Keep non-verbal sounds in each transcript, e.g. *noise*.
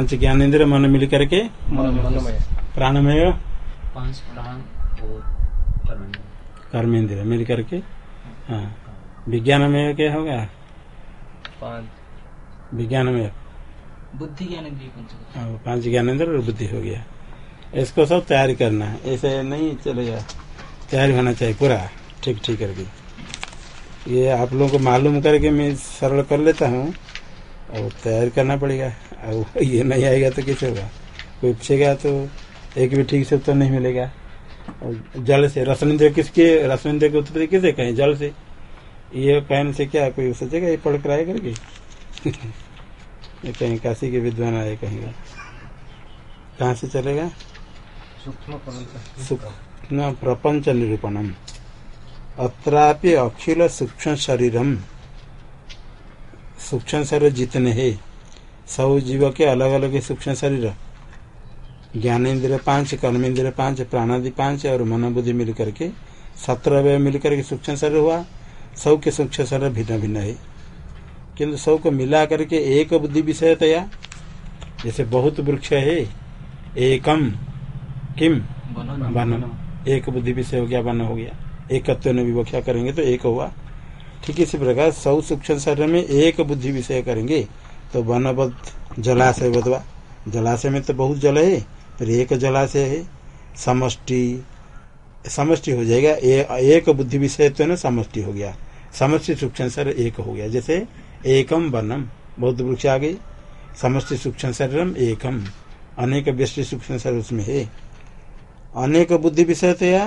पाँच ज्ञान इंद्र मन मिल करके प्राणमय पाँच प्राण और कर्म कर्म इंद्र मिल करके हाँ विज्ञानमय क्या होगा पाँच विज्ञानमय बुद्धि ज्ञान पंच पाँच ज्ञानेन्द्र और बुद्धि हो गया इसको सब तैयारी करना है ऐसे नहीं चलेगा तैयारी होना चाहिए पूरा ठीक ठीक करके ये आप लोगों को मालूम करके मैं सरल कर लेता हूँ और तैयार करना पड़ेगा। और ये नहीं आएगा तो कैसे होगा? कोई पूछेगा तो एक भी ठीक से उत्तर नहीं मिलेगा। और जल से रसनिंद्र किसके रसनिंद्र के उत्तर किसे कहें? जल से। ये कहने से क्या कोई सोचेगा ये पढ़ कर आए करके *laughs* कहीं, काशी के विद्वान आए कहेंगे। कहाँ से चलेगा? सूक्ष्म प्रपंच निरूपणम। अत्रापि अखिल सूक्ष्म शरीरम। सूक्ष्म शरीर जितने हैं सब जीव के अलग अलग सूक्ष्म शरीर। ज्ञानेन्द्र पाँच कर्मेंद्र पाँच प्राणादि पाँच और मनोबुद्धि मिल करके सत्रह अवय मिल करके सूक्ष्म शरीर हुआ। सब के सूक्ष्म शरीर भिन्न भिन्न है। किंतु सबको मिला करके एक बुद्धि विषय तया जैसे बहुत वृक्ष है एकम किम बनो वन एक बुद्धि विषय हो गया वन हो गया। एकत्व ने विवक्षा करेंगे तो एक हुआ। ठीक इसी प्रकार सौ सूक्ष्म शरीर में एक बुद्धि विषय करेंगे तो वनवद जलाशय बदवा जलाशय में तो बहुत जल है फिर एक जलाशय है समष्टि। समष्टि हो जाएगा ए, एक बुद्धि विषय तो ना समष्टि हो गया। समष्टि सूक्ष्म शरीर एक हो गया जैसे एकम वनम बहुत वृक्ष आ गई समष्टि सूक्ष्म शरीरम एकम अनेक व्यष्टि सूक्ष्म शरीर उसमें है। अनेक बुद्धि विषय तो या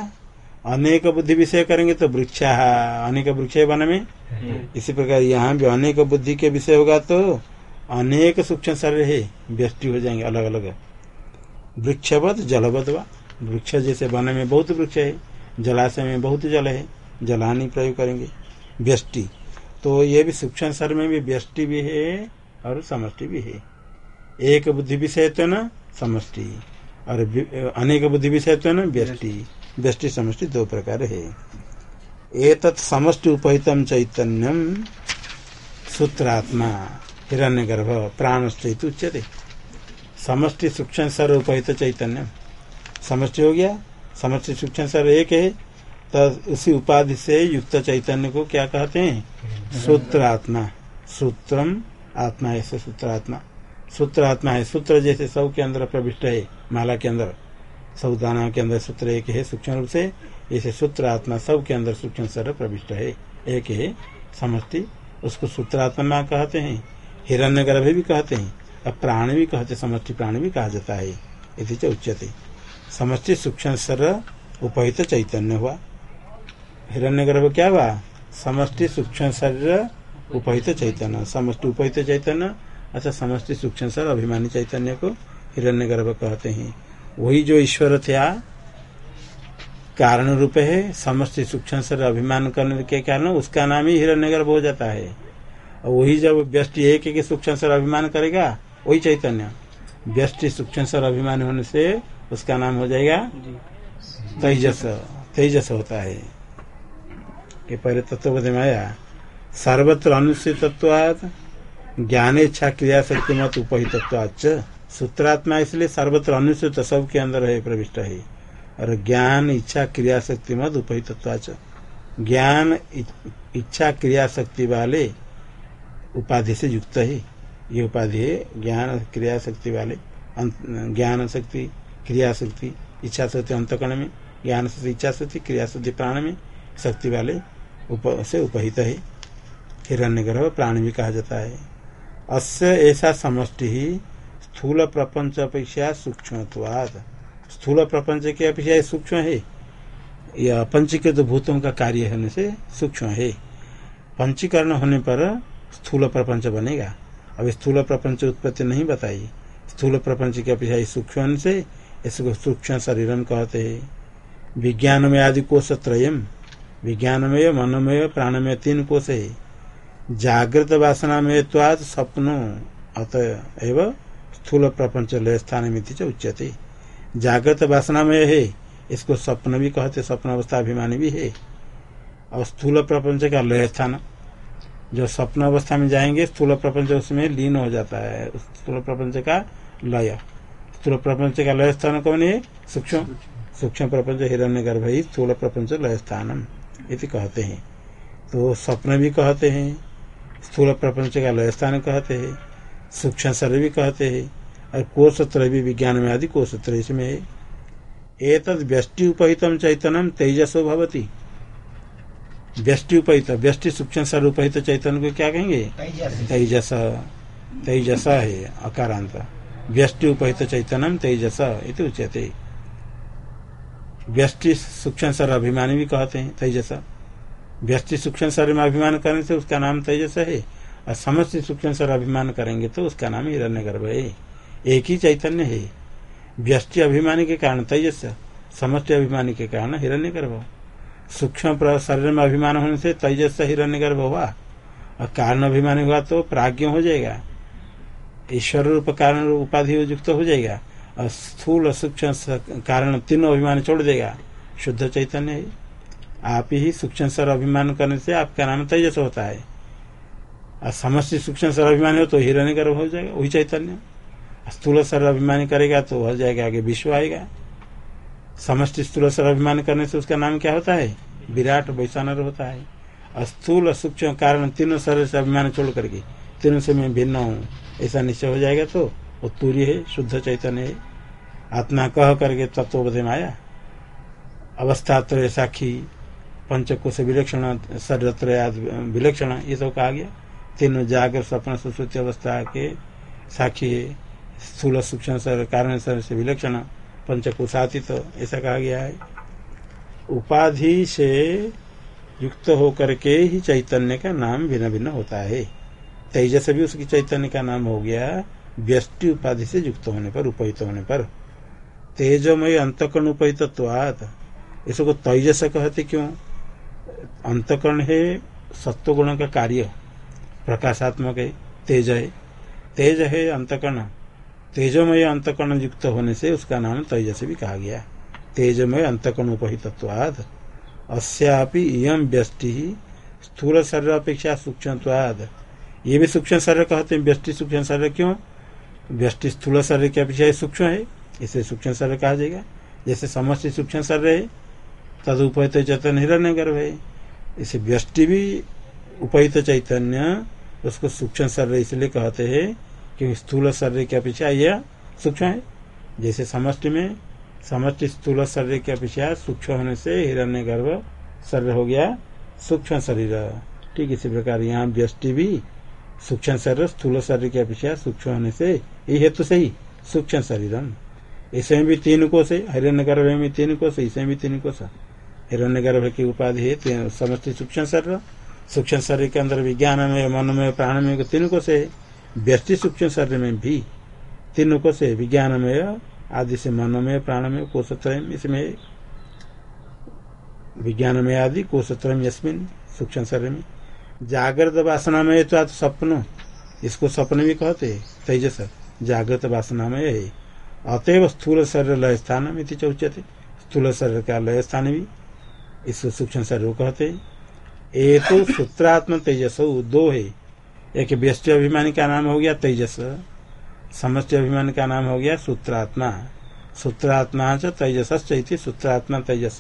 अनेक बुद्धि विषय करेंगे तो वृक्ष अनेक वृक्ष है वन में इसी प्रकार यहाँ भी अनेक बुद्धि के विषय होगा तो अनेक सूक्ष्म शरीर है व्यष्टि हो जाएँगे अलग अलग वृक्षवत जलवत वा। वृक्ष जैसे वन में बहुत वृक्ष है जलाशय में बहुत जल है जलानी प्रयोग करेंगे व्यष्टि। तो ये भी सूक्ष्म शरीर में भी व्यष्टि भी है और समष्टि भी है। एक बुद्धि विषय तो न समष्टि और अनेक बुद्धि विषय तो न व्यष्टि। व्यष्टि समष्टि दो प्रकार है। एतत् समष्टि उपहितम चैतन्यम सूत्रात्मा हिरण्य गर्भ प्राणश्चित उच्यते। समष्टि सूक्ष्म सर उपहित चैतन्य। समष्टि हो गया। समष्टि सूक्ष्म सर एक है। तो उसी उपाधि से युक्त चैतन्य को क्या कहते हैं? सूत्र आत्मा सूत्रम आत्मा ऐसे सूत्र आत्मा सूत्र आत्मा है। सूत्र जैसे सब के अंदर प्रविष्ट है। माला के अंदर। सब दाना के अंदर सूत्र एक है, सूक्ष्म रूप से। ऐसे सूत्र आत्मा सब के अंदर सूक्ष्म सर प्रविष्ट है। एक है समष्टि, उसको सूत्र सूत्रात्मा कहते हैं। हिरण्य गर्भ भी कहते हैं, और प्राण भी कहते समष्टि प्राण भी कहा जाता है। इति च उच्यते। समष्टि सूक्ष्म सर उपहित चैतन्य हुआ। हिरण्य गर्भ क्या हुआ? समष्टि सूक्ष्म शरीर उपहित चैतन्य। समष्टि उपहित चैतन्य अच्छा समष्टि सूक्ष्म सर अभिमानी चैतन्य को हिरण्य गर्भ कहते हैं। वही जो ईश्वर था कारण रूप है समस्त सूक्ष्म सर अभिमान करने के कारण उसका नाम ही हिरण्य गर्भ हो जाता है। और वही जब व्यष्टि एक एक सूक्ष्म सर अभिमान करेगा वही चैतन्य। व्यष्टि सूक्ष्म सर अभिमान होने से उसका नाम हो जाएगा तेजस। तेजस होता है। कि पहले तत्वबोध में आया। सर्वत्र अनुसूतत्वाद ज्ञान इच्छा क्रिया शक्ति मत उपहितत्वाच सूत्रात्मा इसलिए सर्वत्र अनुसूत सबके अंदर है प्रविष्ट है। और ज्ञान इच्छा क्रिया शक्ति मत उपहितत्वाच। ज्ञान इच्छा क्रिया शक्ति वाले उपाधि से युक्त है। ये उपाधि है ज्ञान क्रिया शक्ति वाले। अंत- ज्ञान शक्ति क्रिया शक्ति इच्छा शक्ति अंतकरण में ज्ञान शक्ति इच्छा शक्ति क्रिया शक्ति प्राण में शक्ति वाले उप, से उपहित है। हिरण्य गर्भ प्राण भी कहा जाता है। अस्य ऐसा समष्टि ही स्थूल प्रपंच अपेक्षा सूक्ष्मत्वाद। स्थूल प्रपंच की अपेक्षा सूक्ष्म है। यह पंचीकृत भूतों का कार्य होने से सूक्ष्म है। पंचीकरण होने पर स्थूल प्रपंच बनेगा। अब स्थूल प्रपंच उत्पत्ति नहीं बताई। स्थूल प्रपंच की अपेक्षा सूक्ष्म से इसको सूक्ष्म शरीरम कहते हैं। विज्ञान में आदि कोश त्रयम। विज्ञानमय, मनोमय, प्राणमय तीन कोश है। जागृत वासना में स्वप्नो अतएव स्थूल प्रपंच लय स्थान मिति च उच्यते। जागृत वासना में है, इसको स्वप्न भी कहते, स्वप्न अवस्था अभिमानी भी है। और स्थूल प्रपंच का लय स्थान, जो स्वप्न अवस्था में जाएँगे, स्थूल प्रपंच उसमें लीन हो जाता है। स्थूल प्रपंच का लय। स्थूल प्रपंच का लय स्थान कौन है? सूक्ष्म सूक्ष्म प्रपंच हिरण्य गर्भ ही स्थूल प्रपंच लय स्थानम, इति कहते हैं। तो स्वप्न भी कहते हैं, स्थूल प्रपंच का लय स्थान कहते हैं। सूक्ष्म शरीर भी कहते हैं और कोशत्र भी विज्ञान में आदि कोशत्र इसमें है। एतद व्यष्टि उपहितम चैतन्यम तेजसो भवती। व्यष्टि उपहित व्यष्टि सूक्ष्म शरीर उपहित चैतन्य को क्या कहेंगे? तेजस। तेजस। है अकारांत। व्यष्टि उपहित चैतन्यम तेजस इति उच्यते। व्यष्टि सूक्ष्म सर अभिमानी भी कहते हैं तेजस। व्यष्टि सूक्ष्म सर में अभिमान करने से उसका नाम तेजस है। और समस्त सूक्ष्म सर अभिमान करेंगे तो उसका नाम हिरण्य गर्भ है। एक ही चैतन्य है। व्यष्टि अभिमानी के कारण तेजस समष्टि अभिमानी के कारण हिरण्य गर्भ सूक्ष्म शरीर में अभिमान होने से तेजस हिरण्य गर्भ हुआ। और कारण अभिमानी हुआ तो प्राज्ञ हो जाएगा। ईश्वर रूप कारण उपाधि युक्त हो जाएगा। और स्थूल सूक्ष्म कारण तीनों अभिमान छोड़ देगा। शुद्ध चैतन्य आप ही सूक्ष्म सर अभिमान करने से आपका नाम तेजस होता है। समस्त सूक्ष्म सर अभिमान हो तो हिरण्य गर्भ हो जाएगा, वही चैतन्य। स्थूल सर अभिमान करेगा तो हो जाएगा, आगे विश्व आएगा। समस्त स्थूल सर अभिमान करने से उसका नाम क्या होता है? विराट वैशानर होता है। स्थूल सूक्ष्म कारण तीनों शरीर से अभिमान छोड़ करके, तीनों से मैं भिन्न हूँ, ऐसा निश्चय हो जाएगा तो वो तूर्य है, शुद्ध चैतन्य है। आत्मा कह करके आया। अवस्था त्रय साक्षी पंचकोश विलक्षण शरीर विलक्षण, ये सब कहा गया। तीनों जागर स्वप्न सुश्रुति अवस्था के साक्षी स्थूल सूक्ष्म कारण सर से विलक्षण पंचकोशातीत तो ऐसा कहा गया है। उपाधि से युक्त होकर के ही चैतन्य का नाम भिन्न भिन्न होता है। तेजस भी उसकी चैतन्य का नाम हो गया, व्यष्टि उपाधि से युक्त होने पर, उपहित होने पर। तेजमय अंतकर्ण उपहित इसको तेजस कहते क्यों? अंतकर्ण है सत्व गुण का कार्य। प्रकाशात्मक है, तेज है। तेज है अंतकर्ण। तेजोमय अंतकर्ण युक्त होने से उसका नाम तेजस भी कहा गया तेजमय अंतकर्ण उपहितत्वाद। अस्यापि इम व्यष्टि स्थूल शरीर अपेक्षा सूक्ष्म ये भी सूक्ष्म शरीर कहते हैं, व्यष्टि सूक्ष्म शरीर क्यों? व्यष्टि स्थूल शरीर की अपेक्षा सूक्ष्म है, इसे सूक्ष्म शरीर कहा जाएगा। जैसे समस्त सूक्ष्म शरीर है तद उपहित चैतन्य हिरण्य गर्भ है। इसे व्यष्टि भी उपहित चैतन्य उसको सूक्ष्म शरीर इसलिए कहते हैं क्योंकि स्थूल शरीर की अपेक्षा यह सूक्ष्म है। जैसे समष्टि में, समष्टि स्थूल शरीर की अपेक्षा सूक्ष्म होने से हिरण्य गर्भ शरीर हो गया सूक्ष्म शरीर। ठीक इसी प्रकार यहाँ व्यष्टि भी सूक्ष्म शरीर, स्थूल शरीर की अपेक्षा सूक्ष्म होने से ये हेतु से ही सूक्ष्म शरीर इसमें भी तीन कोष है, हिरण्य गर्भ में तीन कोष, इसमें भी तीन कोष। हिरण्य गर्भ की उपाधि है समस्त सूक्ष्म शरीर। सूक्ष्म शरीर के अंदर विज्ञान में, मन में, प्राण में तीन कोष है व्यस्टि सूक्ष्म शरीर में भी, तीनों कोष है विज्ञान में, आदि से मन में, प्राण में इसमें, विज्ञान में आदि कोशत्रय यस्मिन, सूक्ष्म शरीर में। जागृत वासना में तो स्वप्न, इसको स्वप्न भी कहते तेजस, जागृत वासना में है। अतएव स्थूल शरीर लय स्थान में चौचते स्थूल शरीर का लय स्थान भी, इसको सूक्ष्म शरीर कहते ये तो सूत्रात्म तेजस दो है एक व्यस्त अभिमानी का नाम हो गया तेजस। समस्त अभिमानी का नाम हो गया सूत्रात्मा। सूत्रात्मा च तेजस सूत्रात्मा तेजस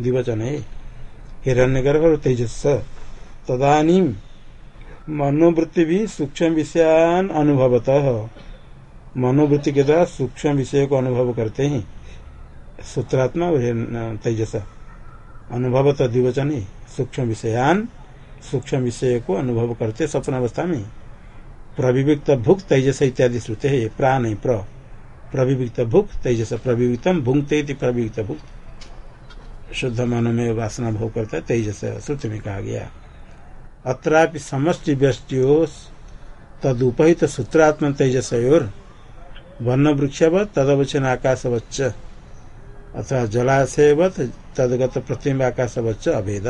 दिवचन है हिरण्य गर्भ और तेजस। तदानी मनोवृत्ति भी सूक्ष्म विषयान अनुभवत। मनोवृत्ति के द्वारा सूक्ष्म विषय को अनुभव करते हैं। सूत्रात्मा और तेजस। अनुभवत द्विवचन। है सूक्ष्म विषयान, सूक्ष्म विषय को अनुभव करते स्वप्न अवस्था में। प्रविविक्त भुक तेजस इत्यादि श्रुते है प्राण प्र प्रविविक्त भुक तेजस प्रविविक्तम भुंगते प्रविविक्त भुक। शुद्ध मन में वासना भोग करता है, तेजस श्रुति में कहा गया। अत्रापि समष्टि व्यस्टियो तदुपहित सूत्रात्म तेजसोर वन वृक्षवत तदवचन आकाशवच्च अथवा जलाशयवत तदगत प्रतिम्ब आकाशवच्च अभेद।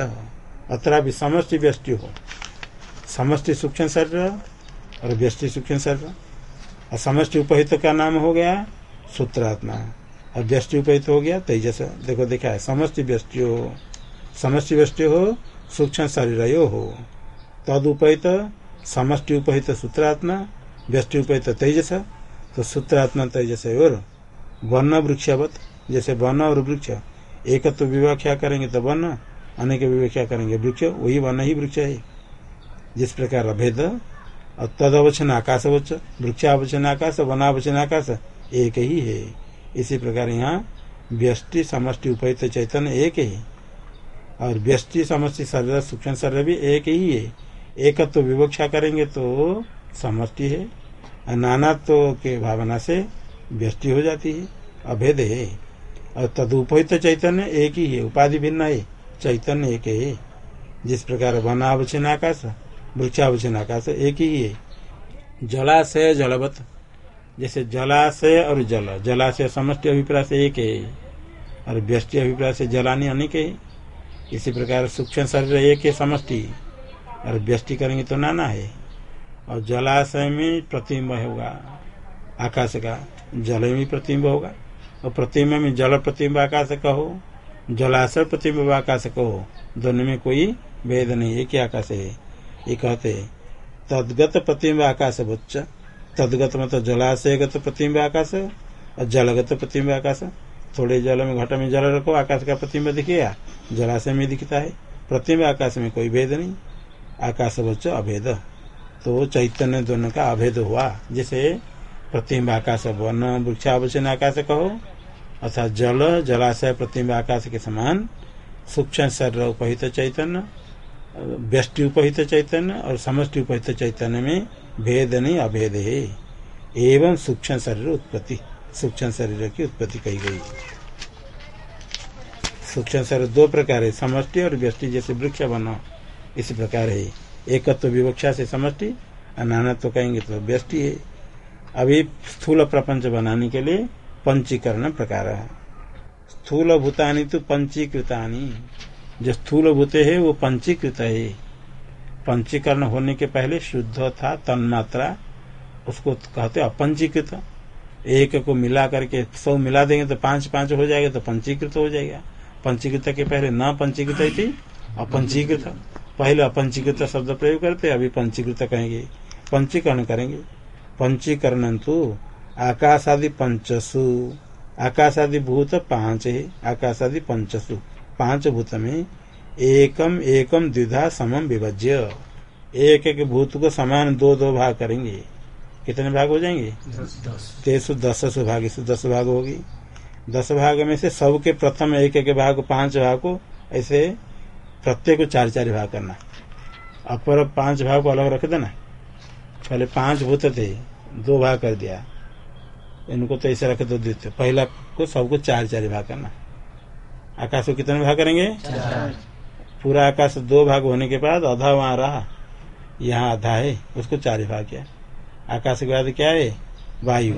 अतरा भी समष्टि व्यष्टि हो। समष्टि सूक्ष्म शरीर और व्यष्टि सूक्ष्म शरीर और समष्टि उपहित का नाम हो गया सूत्रात्मा। और व्यष्टि उपहित हो गया तेजस। देखो, देखा है, समष्टि व्यष्टि हो। समष्टि व्यष्टि हो, सूक्ष्म शरीर हो। तद उपहित, समष्टि उपहित सूत्रात्मा, व्यष्टि उपहित तेजस। तो सूत्रात्मा जैसे और वर्ण वृक्षवत, जैसे वर्ण और वृक्ष। एक तो विवक्षा करेंगे तो वर्ण अनेक विवक्षा करेंगे, वृक्ष, वही वन ही वृक्ष है। जिस प्रकार अभेद, और तद अवचन आकाश वच, वृक्षावचन आकाश, वनावचन आकाश, एक ही है। इसी प्रकार यहाँ व्यष्टि, समष्टि, उपहित, चैतन्य एक ही। और व्यष्टि, समष्टि शरीर सूक्ष्म शरीर भी एक ही है। एक तो विवक्षा करेंगे तो समष्टि है। नाना नानात्व के भावना से व्यष्टि हो जाती है। अभेद है। और तदुपहित चैतन्य एक ही है, उपाधि भिन्न है, चैतन्य एक है। जिस प्रकार वनावचन आकाश वृक्षावचन आकाश एक ही है। जलाशय, जलवत। जैसे जलाशय और जल। जलाशय समष्टि अभिप्राय से एक है, और व्यष्टि अभिप्राय से जलानी अनेक है। इसी प्रकार सूक्ष्म शरीर एक है, समष्टि। और व्यष्टि करेंगे तो नाना है। और जलाशय में प्रतिम्ब होगा, आकाश का जल में प्रतिम्ब होगा। और प्रतिमा में जल प्रतिम्ब आकाश कहो, जलाशय प्रतिम्ब आकाश कहो, दोनों में कोई भेद नहीं ही आकाश है? ये कहते तदगत प्रतिम्ब आकाश बच्च तदगत मतलब जलाशयगत प्रतिम्ब आकाश और जलगत प्रतिम्ब आकाश थोड़े जल में घट में जल रखो, आकाश का प्रतिम्ब दिखेगा जलाशय में दिखता है प्रतिम्ब आकाश में कोई भेद नहीं, आकाश बच्च अभेद तो चैतन्य दोनों का अभेद हुआ, जैसे प्रतिम्ब आकाश वन वृक्षावचन आकाश कहो। अर्थात जल, जलाशय प्रतिम्ब आकाश के समान, सूक्ष्म शरीर उपहित चैतन्य, व्यष्टि उपहित चैतन्य और समष्टि उपहित चैतन्य में भेद नहीं, अभेद है। एवं सूक्ष्म शरीर उत्पत्ति, सूक्ष्म शरीर की उत्पत्ति कही गई। सूक्ष्म शरीर दो प्रकार है, समष्टि और व्यष्टि, जैसे वृक्ष बनो, इसी प्रकार है। एकत्व विवक्षा से समष्टि और नाना तो कहेंगे तो व्यष्टि है। अभी स्थूल प्रपंच बनाने के लिए पंचीकरण प्रकार है। स्थूल भूतानी तो पंचीकृतानी। जो स्थूल भूते है, वो पंचीकृत है। पंचीकरण होने के पहले शुद्ध था, तन्मात्रा, उसको कहते अपंचीकृत। एक को मिला करके सौ मिला देंगे तो पाँच पाँच हो जाएगा तो पंचीकृत हो जाएगा। पंचीकृत के पहले न पंचीकृत थी, अपंचीकृत। पहले अपंचीकृत शब्द प्रयोग करते, अभी पंचीकृत कहेंगे। पंचीकरण करेंगे। पंचीकरण तो आकाशादि पंचसु। आकाशादि भूत पाँच है आकाशादि पंचसु। पाँच भूत में एकम एकम द्विधा समम विभज्य। एक एक भूत को समान दो दो भाग करेंगे। कितने भाग हो जाएँगे? तेसु दस सु भाग दस भाग होगी। दस भाग में से सब के प्रथम एक एक भाग पाँच भाग को ऐसे प्रत्येक को चार चार भाग करना। अपर पाँच भाग को अलग रख देना। पहले पाँच भूत थे। दो भाग कर दिया। इनको तो ऐसे रखे दो द्वितीय पहला को सबको चार चार भाग करना। आकाश को कितने भाग करेंगे? पूरा आकाश दो भाग होने के बाद आधा वहाँ रहा। यहाँ आधा है, उसको चार भाग किया। आकाश के बाद क्या है? वायु।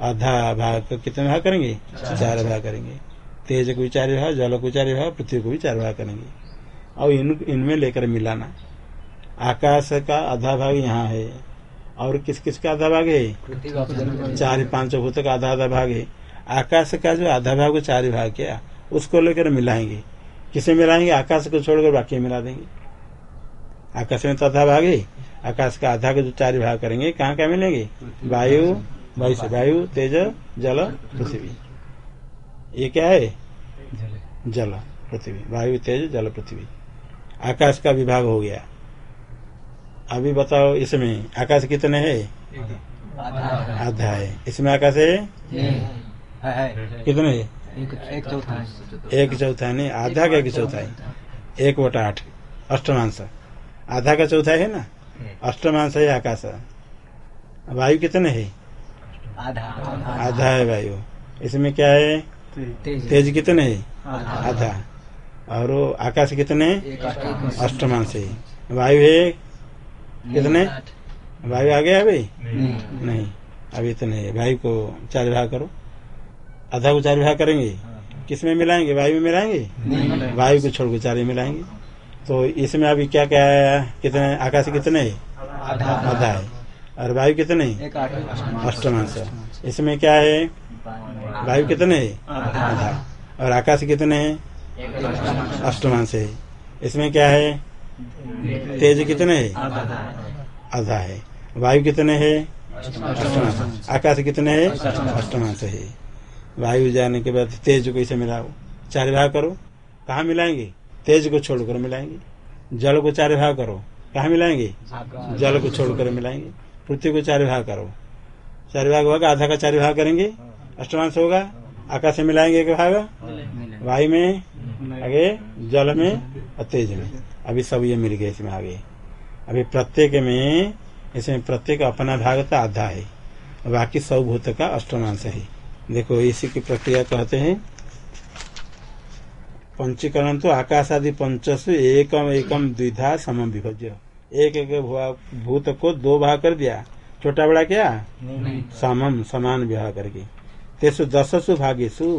आधा भाग कितने भाग करेंगे? चार भाग करेंगे। तेज को भी चार भाग, जल को चार भाग, पृथ्वी को भी चार भाग करेंगे। और इन, इनमें लेकर मिलाना। आकाश का आधा भाग यहाँ है। और किस किस का आधा भाग है? चार पाँच भूत का आधा आधा भाग है। आकाश का जो आधा भाग चार भाग किया? उसको लेकर मिलाएँगे। किसे मिलाएँगे? आकाश को छोड़कर बाकी मिला देंगे। आकाश में तो आधा भाग है। आकाश का आधा को जो चार भाग करेंगे कहाँ कहाँ मिलेंगे? वायु वायु से वायु तेज जल पृथ्वी। ये क्या है? जल पृथ्वी। वायु तेज जल पृथ्वी। आकाश का विभाग हो गया। अभी बताओ, इसमें आकाश कितने है? आधा है। इसमें आकाश है? कितने? है एक चौथा चौथा नहीं आधा का एक चौथा है। एक बटा आठ। अष्टमांश आधा का चौथा है ना? अष्टमांश है आकाश। वायु कितने है? आधा आधा है वायु। इसमें क्या है? तेज कितने है? आधा। और आकाश कितने? अष्टमांश है। वायु है? कितने? वायु आ गया अभी नहीं। नहीं। अभी इतने है वायु को चार भाग करो। आधा को चार भाग करेंगे। किसमें मिलाएँगे? वायु में मिलाएँगे? वायु को छोड़ के चार में मिलाएँगे। तो इसमें अभी क्या क्या है? कितने? आकाश कितने? आधा। है। और वायु कितने? अष्टमांश इसमें क्या है? वायु कितने? है आधा। और आकाश कितने? है अष्टमांश है इसमें क्या है? तेज कितने है? आधा है। वायु कितने है? आकाश कितने है? अष्टमांश है। वायु जाने के बाद तेज को इसे मिलाओ। चार भाग करो। कहा मिलाएँगे? तेज को छोड़कर मिलाएँगे। जल को चार भाग करो। कहाँ मिलाएँगे? जल को छोड़कर मिलाएँगे। पृथ्वी को चार भाग करो। चार भाग होगा, आधा का चार भाग करेंगे। अष्टमांश होगा, आकाश में मिलाएँगे एक भाग वायु में, आगे जल में और तेज में। अभी सब ये मिल गए इसमें आगे। अभी प्रत्येक में इसमें प्रत्येक अपना भाग तो आधा है। और बाकी सब भूत का अष्टमांश है। देखो इसी की प्रक्रिया कहते हैं। पंचीकरण तो आकाश आदि पंचसु एकम एकम द्विधा सम विभज्य। एक एक भूत को दो भाग कर दिया। छोटा बड़ा क्या? समम समान विवाह करके। तेसु दशसु भागेशु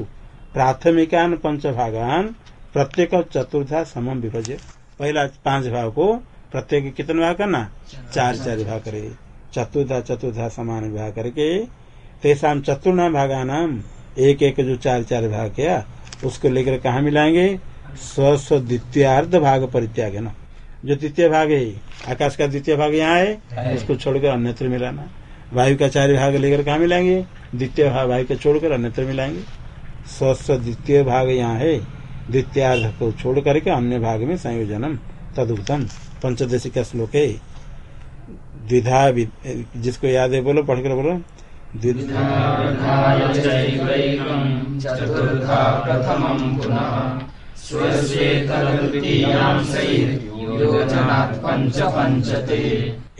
प्राथमिकान पंच भागान प्रत्येक चतुर्था समम विभज्य। पहला पाँच भाग को प्रत्येक कितने भाग करना? चार चार भाग करे। चतुर्था चतुर्था समान विवाह करके तेसाम चतुर्ना भागा नाम एक एक जो चार चार भाग किया उसको लेकर कहा मिलाएँगे? स्व स्व द्वितीयार्ध भाग परित्याग है ना? जो द्वितीय भाग है आकाश का द्वितीय भाग यहाँ है उसको छोड़कर अन्यत्र मिलाना। वायु का चार भाग लेकर कहा मिलाएँगे? द्वितीय भाग वायु को छोड़कर अन्यत्र मिलाएँगे। स्व स्व द्वितीय भाग यहाँ है द्वितीयार्ध को छोड़ करके अन्य भाग में संयोजनम तदुक्तम पंचदशी का श्लोक है द्विधा जिसको याद है बोलो पढ़कर बोलो।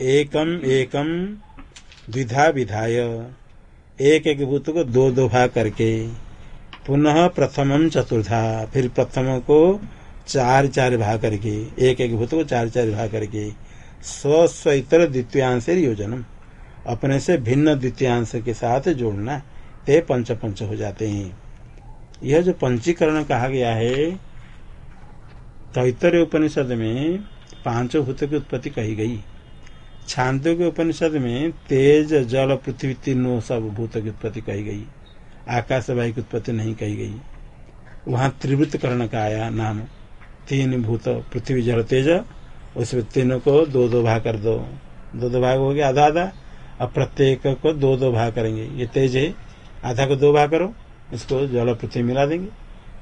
एकम एकम द्विधा विधाय। एक एक भूत को दो दो भाग करके। पुनः प्रथम चतुर्था फिर प्रथम को चार चार भाग करके, एक एक भूत को चार चार भाग करके स्व स्व इतर द्वितीयांश योजनम। अपने से भिन्न द्वितीयांश के साथ जोड़ना, ते पंच पंच हो जाते हैं। यह जो पंचीकरण कहा गया है, तैतरे उपनिषद में पाँचों भूत की उत्पत्ति कही गई। छांदो के उपनिषद में तेज, जल, पृथ्वी, तीनों सब भूत की उत्पत्ति कही गई। आकाश वायु की उत्पत्ति नहीं कही गई। वहाँ त्रिवृत करण का आया नाम। तीन भूत, पृथ्वी, जल, तेज। उसमें तीनों को दो दो भाग कर दो। दो दो भाग हो गया आधा आधा। अब प्रत्येक को दो दो भाग करेंगे। ये तेज है। आधा को दो भाग करो। इसको जल पृथ्वी मिला देंगे।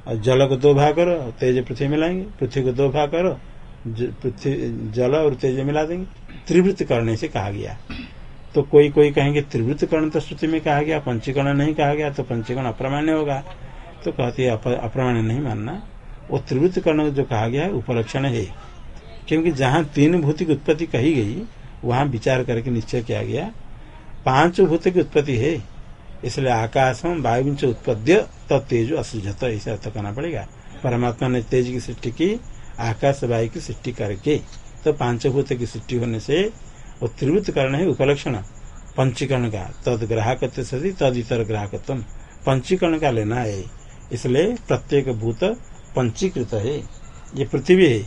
और जल को दो भाग करो तेज पृथ्वी मिलाएँगे। पृथ्वी को दो भाग करो। पृथ्वी जल और तेज मिला देंगे। त्रिवृत करने से कहा गया। तो कोई कोई कहेंगे त्रिवृत कर्ण तो श्रुति में कहा गया, पंचीकरण नहीं कहा गया तो पंचीकरण अप्रमाण्य होगा। तो कहते हैं अप्रमाण्य नहीं मानना। वो त्रिवृत कर्ण जो कहा गया है, उपलक्षण है। क्योंकि जहाँ तीन भूति की उत्पत्ति कही गई, वहाँ विचार करके निश्चय किया गया। पाँच भूत की उत्पत्ति है। इसलिए आकाश में वायु से उत्पद्य तेज असुझत ऐसे अर्थ करना पड़ेगा। परमात्मा ने तेज की सृष्टि की, आकाश वायु की सृष्टि करके। तो पांचभूत की सृष्टि होने से वो त्रिवृत करण है उपलक्षण पंचीकरण का तद ग्राहक सदी तद इतर ग्राहकत्व पंचीकरण का लेना है। इसलिए प्रत्येक भूत पंचीकृत है। ये पृथ्वी है।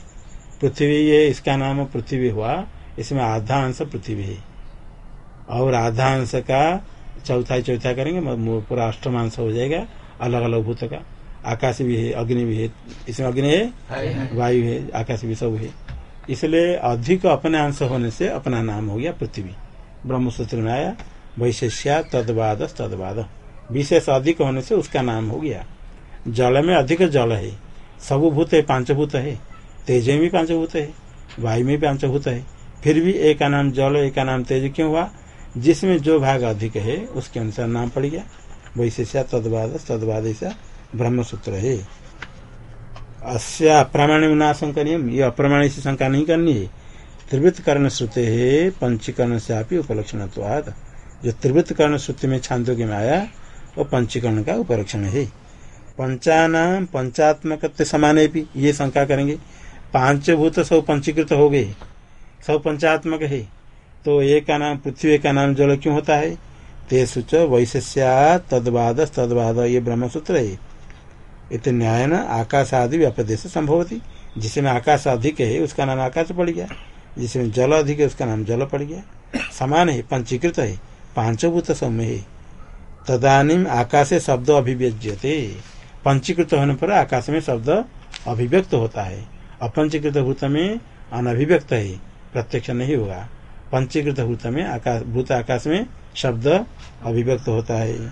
पृथ्वी ये इसका नाम पृथ्वी हुआ। इसमें आधा अंश पृथ्वी है। और आधा अंश का चौथा चौथा करेंगे पूरा अष्टमांश हो जाएगा। अलग अलग भूत का। आकाश भी है अग्नि भी है। इसमें अग्नि है। वायु है आकाश भी सब है। इसलिए अधिक अपने अंश होने से अपना नाम हो गया पृथ्वी। ब्रह्मसूत्र में आया वैशेष्या, तदवाद तदवाद। विशेष अधिक होने से उसका नाम हो गया। जल में अधिक जल है। सब भूत है, पाँच भूत है। तेज में भी पाँच भूत है। वायु में भी पाँच भूत है। फिर भी एक का नाम जल, एक का नाम तेज क्यों हुआ? जिसमें जो भाग अधिक है, उसके अनुसार नाम पड़ गया। वैशेष्या, तदवाद तदवाद ऐसा ब्रह्म सूत्र है। अस्य अप्रमाण नाशंकनियम ये अप्रमाणी से शंका नहीं करनी है। त्रिवृत कर्ण श्रुते है, पंचीकरण से आप उपलक्षण जो त्रिवृत कर्ण श्रुति में छांदोग्य में आया, वो पंचीकरण का उपलक्षण है। पंचानाम पंचात्मक समाने भी, ये शंका करेंगे। पाँच भूत सब पंचीकृत हो गए, सब पंचात्मक है। तो एक का नाम पृथ्वी का नाम जल क्यों होता है? ते सुच वैश्या तदवाद तदवाद ये ब्रह्म सूत्र है। इत न्याय न आकाश आदि व्यपदेश संभवती। जिसमें आकाश अधिक है, उसका नाम आकाश पड़ गया। जिसमें जल अधिक है, उसका नाम जल पड़ गया। समान है, पंचीकृत है, पांचभूत सौम्य है। तदानीम आकाशे शब्द अभिव्यज्यते। पंचीकृत होने पर आकाश में शब्द अभिव्यक्त होता है। अपंचीकृत भूत में अनभिव्यक्त है, प्रत्यक्ष नहीं होगा। पंचीकृत भूत में आकाश, भूत आकाश में शब्द अभिव्यक्त होता है।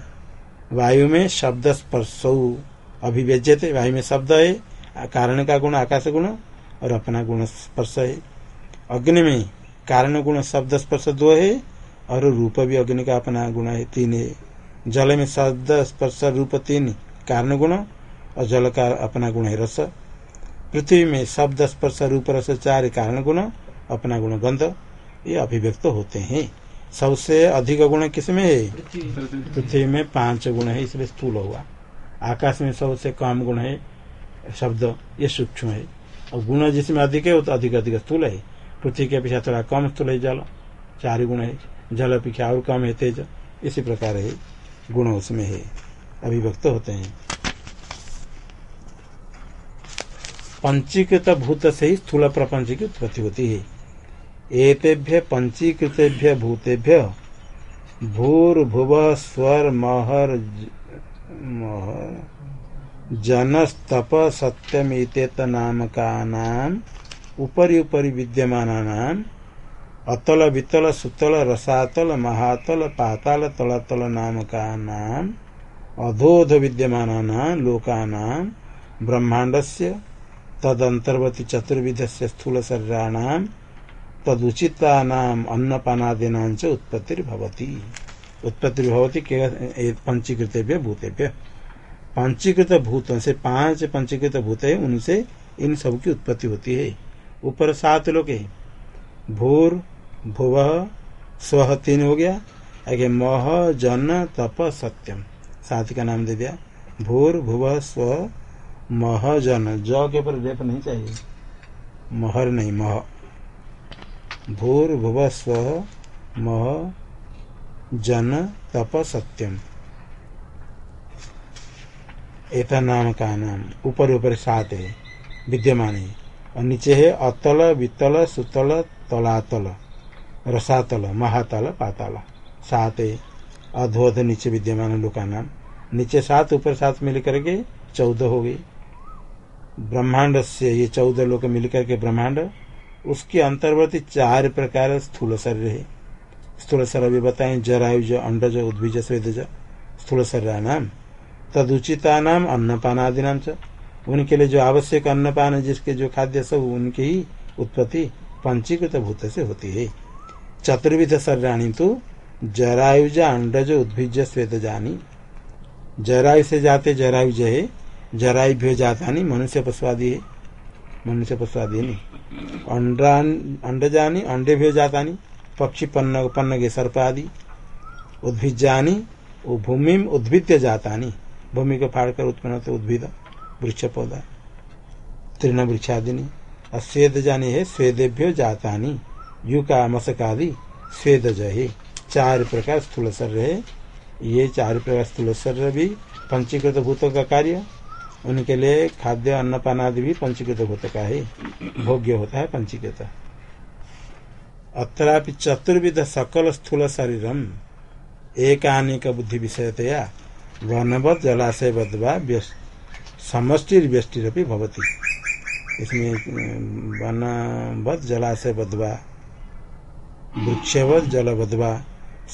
वायु में शब्द स्पर्श। अभिव्यज्यते वायु में शब्द है कारण का गुण आकाश गुण और अपना गुण स्पर्श है। अग्नि में कारण गुण शब्द स्पर्श दो है और रूप भी अग्नि का अपना गुण है तीन है। जल में शब्द स्पर्श रूप तीन कारण गुण और जल का अपना गुण है रस। पृथ्वी में शब्द स्पर्श रूप रस चार कारण गुण अपना गुण गंध। ये अभिव्यक्त होते हैं। सबसे अधिक गुण किसमें है? पृथ्वी में। पाँच गुण है इसलिए स्थूल हुआ। आकाश में सबसे कम गुण है, शब्द, ये सूक्ष्म है। और गुण जिसमें अधिक है, वो तो अधिक अधिक स्थूल है। पृथ्वी के अपेक्षा थोड़ा कम स्थूल है जल। चार गुण है, जल अपेक्षा और कम है, तेज। इसी प्रकार है, गुण उसमें है। अभिव्यक्त होते हैं। पंचीकृत भूत से ही स्थूल प्रपंच की उत्पत्ति होती है। एतेभ्य पंचीकृतेभ्य भूतेभ्य, भूर्भुव स्वर महर महर जनस्तप सत्यमितेत नामका नाम उपरि उपरि विद्यमान नाम अतल वितल सुतल रसातल महातल पाताल तलातल नाम का नाम अधोध विद्यमान नाम ब्रह्मांड से तदंतर्वती चतुर्विध से स्थूल शरीराणाम तदुचिता नाम अन्नपानादीना उत्पत्ति भवती उत्पत्ति भवती पंचीकृत भूतेभ्य। पंचीकृत भूतों से पाँच पंचीकृत भूत है उनसे इन सब की उत्पत्ति होती है। ऊपर सात लोग है। भूर, भुव, स्व तीन हो गया। आगे मह, जन, तप, सत्यम। सात का नाम दे दिया। भूर, भुव, स्व, मह, जन। ज के ऊपर रेप नहीं चाहिए। महर नहीं, मह। भूर्भुव स्व, मह जन तप सत्यम एता नाम का नाम ऊपर ऊपर सात है विद्यमान है और नीचे है अतल, वितल, सुतल, तलातल, रसातल, महातल, पाताल। सात है अधोध नीचे विद्यमान लोग का नाम नीचे सात, ऊपर सात मिल करके चौदह हो गई ब्रह्मांड से ये चौदह लोग मिलकर के ब्रह्मांड, उसके अंतर्वर्ती चार प्रकार स्थूल शरीर है। स्थूल शरीर भी बताए जरायुज अंडज उद्भिज स्वेदज स्थूल शरीर नाम तदुचिता नाम अन्नपान आदि नाम च। उनके लिए जो आवश्यक अन्नपान, जिसके जो खाद्य सब, उनकी ही उत्पत्ति पंचीकृत भूत से होती है। चतुर्विध शरीराणी तो जरायुज अंडज उद्भिज स्वेद जानी। जरायु से जाते जरायुज है, जरायु जाता नहीं, मनुष्य पशुआदि है। मनुष्य पशुआदि नहीं। अंडा अंडजानी अंडे भी जाता नहीं। पक्षी पन्न पन्न के सर्प आदि उद्भिजानी वो भूमि उद्भिद्य जाता नहीं भूमि को फाड़ कर उत्पन्न होते उद्भिद वृक्ष पौधा तृण वृक्ष आदि नहीं और स्वेद जानी है, स्वेदेभ्यो जाता नहीं यु का मशक आदि स्वेद है चार प्रकार स्थूल शरीर है। ये चार प्रकार स्थूल शरीर भी पंचीकृत भूतों का कार्य। उनके लिए खाद्य, अन्नपान आदि भी पंचीकृत भूत का है। भोग्य होता है पंचीकृत। अत्रापि चतुर्विध सकल स्थूल शरीरम। एकानिक बुद्धि विषयतया वनवत जलाशय बदवा समष्टि व्यष्टिरपी भवती। इसमें वनवत जलाशय बदवा वृक्षवत जल बदवा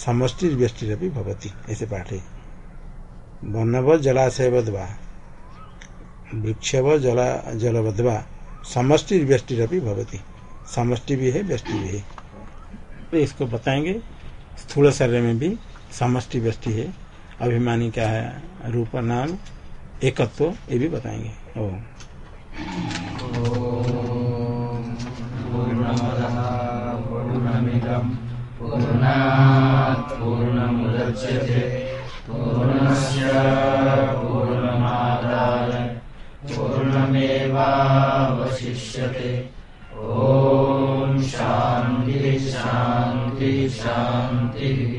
समष्टि व्यष्टिरपी भवती। ऐसे पाठ। वनवत जलाशय बदवा वृक्षव जला जलबद्धवा समष्टि व्यष्टि भवती। समष्टि भी है, व्यष्टि भी है। तो इसको बताएँगे। स्थूल शरीर में भी समष्टि व्यष्टि है। अभिमानी क्या है? रूप, नाम, एकत्व, ये भी बताएँगे। ओ। पूर्णमेवावशिष्यते। शान्तिः